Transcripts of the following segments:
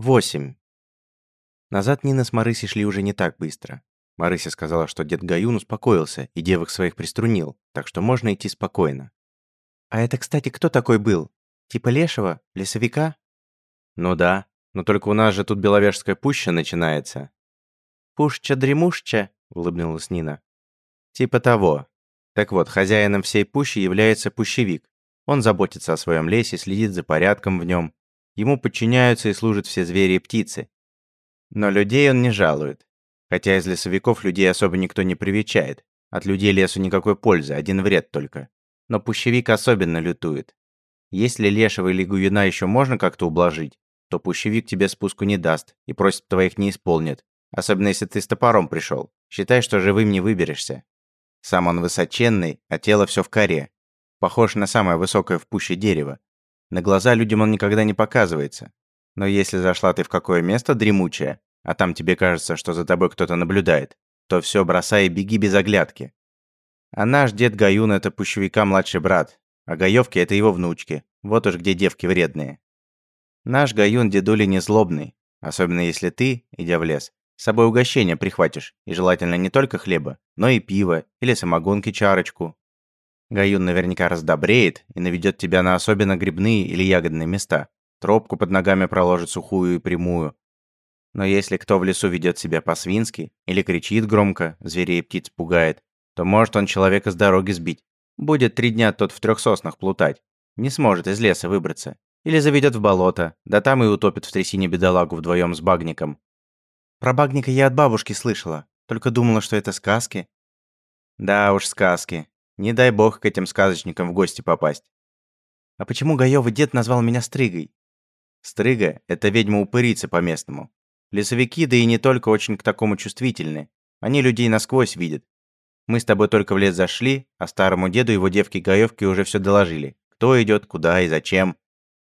8. Назад Нина с Марысей шли уже не так быстро. Марыся сказала, что дед Гаюн успокоился и девок своих приструнил, так что можно идти спокойно. «А это, кстати, кто такой был? Типа лешего? Лесовика?» «Ну да, но только у нас же тут Беловежская пуща начинается». «Пушча-дремушча», — улыбнулась Нина. «Типа того. Так вот, хозяином всей пущи является пущевик. Он заботится о своем лесе, следит за порядком в нем. Ему подчиняются и служат все звери и птицы. Но людей он не жалует. Хотя из лесовиков людей особо никто не привечает. От людей лесу никакой пользы, один вред только. Но пущевик особенно лютует. Если лешего или гуюна еще можно как-то ублажить, то пущевик тебе спуску не даст и просьб твоих не исполнит. Особенно если ты с топором пришел. Считай, что живым не выберешься. Сам он высоченный, а тело все в коре. Похож на самое высокое в пуще дерево. На глаза людям он никогда не показывается. Но если зашла ты в какое место дремучее, а там тебе кажется, что за тобой кто-то наблюдает, то все бросай и беги без оглядки. А наш дед Гаюн – это пущевика младший брат, а Гаевки – это его внучки. Вот уж где девки вредные. Наш Гаюн дедули не злобный, особенно если ты, идя в лес, с собой угощение прихватишь, и желательно не только хлеба, но и пиво или самогонки чарочку. Гаюн наверняка раздобреет и наведет тебя на особенно грибные или ягодные места. Тропку под ногами проложит сухую и прямую, но если кто в лесу ведет себя по-свински или кричит громко, зверей и птиц пугает, то может он человека с дороги сбить. Будет три дня тот в трех соснах плутать. Не сможет из леса выбраться. Или заведет в болото, да там и утопит в трясине бедолагу вдвоем с багником. Про багника я от бабушки слышала, только думала, что это сказки. Да уж, сказки. Не дай бог к этим сказочникам в гости попасть. А почему Гаёвый дед назвал меня Стригой? Стрыга – это ведьма-упырица по-местному. Лесовики, да и не только, очень к такому чувствительны. Они людей насквозь видят. Мы с тобой только в лес зашли, а старому деду его девки-гаевки уже все доложили. Кто идет, куда и зачем.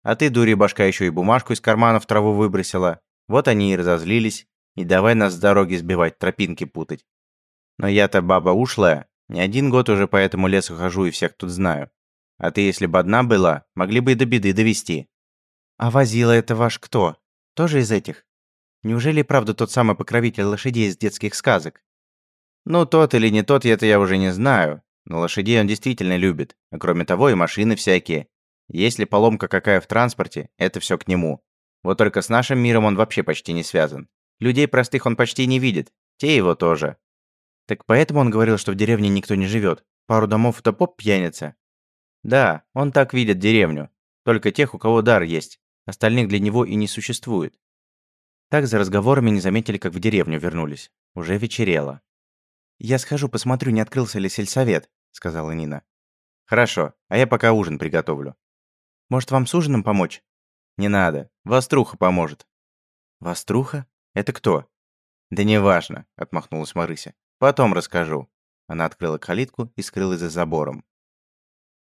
А ты, дури башка, еще и бумажку из кармана в траву выбросила. Вот они и разозлились. И давай нас с дороги сбивать, тропинки путать. Но я-то баба ушлая. Не один год уже по этому лесу хожу и всех тут знаю. А ты, если бы одна была, могли бы и до беды довести. А возила это ваш кто? Тоже из этих? Неужели правда тот самый покровитель лошадей из детских сказок? Ну, тот или не тот, это я уже не знаю. Но лошадей он действительно любит. А кроме того, и машины всякие. Если поломка какая в транспорте, это все к нему. Вот только с нашим миром он вообще почти не связан. Людей простых он почти не видит. Те его тоже. Так поэтому он говорил, что в деревне никто не живет. Пару домов это поп пьяница. Да, он так видит деревню. Только тех, у кого дар есть. Остальных для него и не существует. Так за разговорами не заметили, как в деревню вернулись. Уже вечерело. «Я схожу, посмотрю, не открылся ли сельсовет», — сказала Нина. «Хорошо, а я пока ужин приготовлю». «Может, вам с ужином помочь?» «Не надо. Воструха поможет». «Воструха? Это кто?» «Да неважно», — отмахнулась Марыся. «Потом расскажу». Она открыла калитку и скрылась за забором.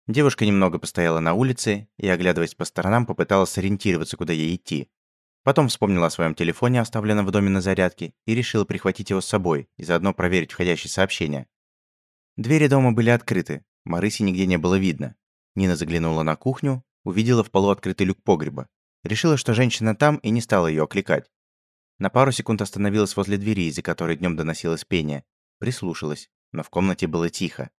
Девушка немного постояла на улице и, оглядываясь по сторонам, попыталась сориентироваться, куда ей идти. Потом вспомнила о своем телефоне, оставленном в доме на зарядке, и решила прихватить его с собой и заодно проверить входящие сообщения. Двери дома были открыты, Марыси нигде не было видно. Нина заглянула на кухню, увидела в полу открытый люк погреба. Решила, что женщина там, и не стала ее окликать. На пару секунд остановилась возле двери, из-за которой днем доносилось пение. Прислушалась, но в комнате было тихо.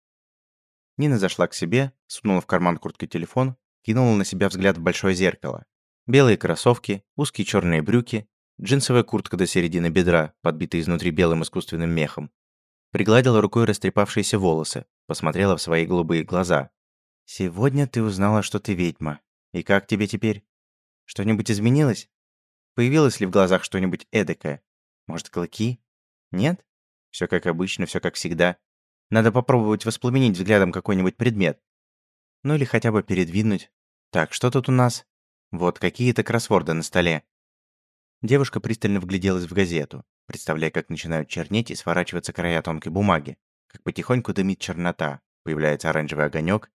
Нина зашла к себе, сунула в карман куртки телефон, кинула на себя взгляд в большое зеркало. Белые кроссовки, узкие черные брюки, джинсовая куртка до середины бедра, подбитая изнутри белым искусственным мехом. Пригладила рукой растрепавшиеся волосы, посмотрела в свои голубые глаза. «Сегодня ты узнала, что ты ведьма. И как тебе теперь? Что-нибудь изменилось? Появилось ли в глазах что-нибудь эдакое? Может, клыки? Нет? Все как обычно, все как всегда. Надо попробовать воспламенить взглядом какой-нибудь предмет. Ну или хотя бы передвинуть. Так, что тут у нас? Вот какие-то кроссворды на столе. Девушка пристально вгляделась в газету, представляя, как начинают чернеть и сворачиваться края тонкой бумаги, как потихоньку дымит чернота, появляется оранжевый огонек.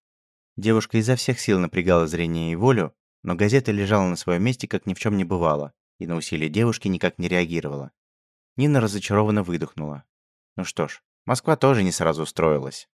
Девушка изо всех сил напрягала зрение и волю, но газета лежала на своем месте, как ни в чем не бывало, и на усилия девушки никак не реагировала. Нина разочарованно выдохнула. Ну что ж, Москва тоже не сразу устроилась.